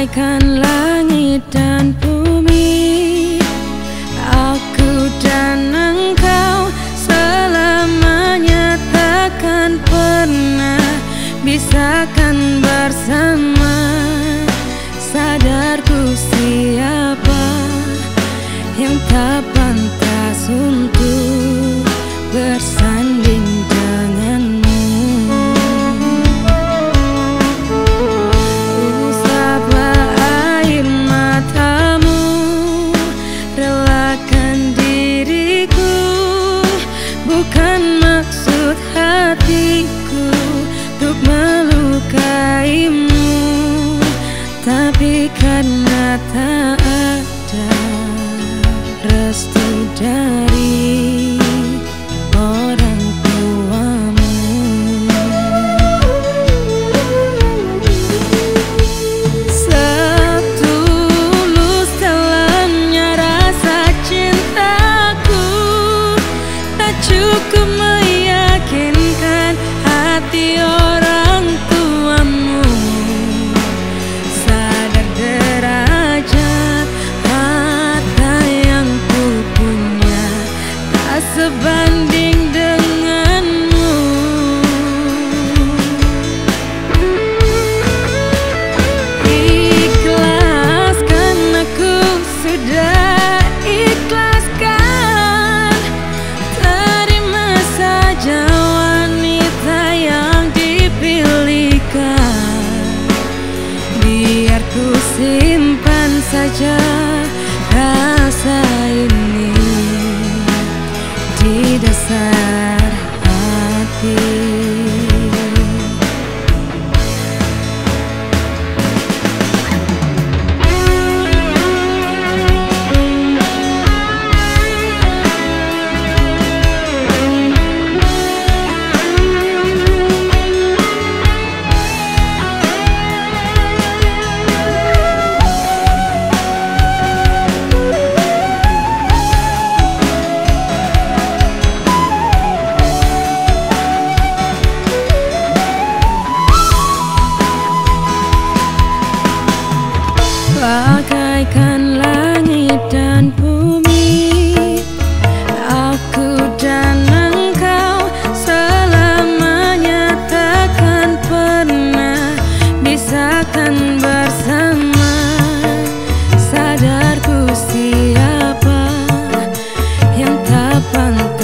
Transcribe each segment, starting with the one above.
bagaikan langit dan bumi Aku dan engkau selamanya takkan pernah Bisakan bersama. Sadarku siapa yang tak pantas untuk bersanding karena tak ada restu dari sebanding denganmu. Ikhlaskan aku sudah ikhlaskan. Terima saja wanita yang dipilihkan. Biar ku simpan saja mantan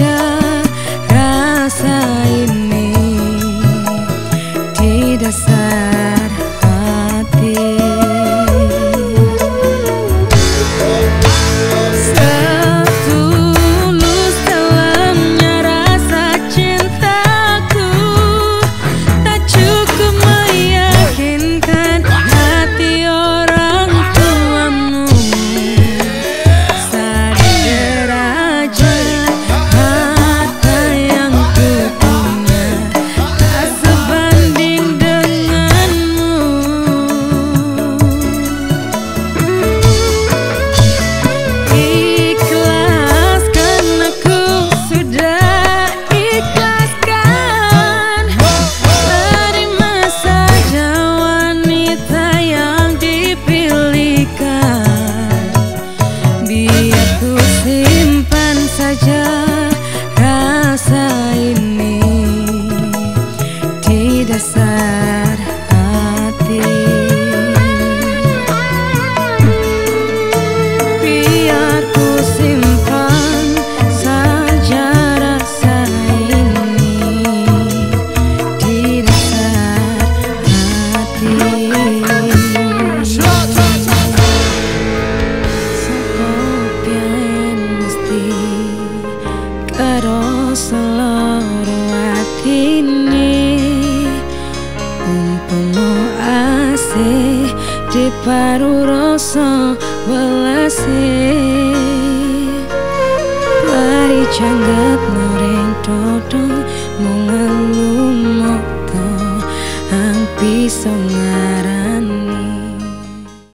Yeah. seloro atini Umpomo ase di paru rosa welase Pari canggat noreng todong Mengelumoto Hampi songaran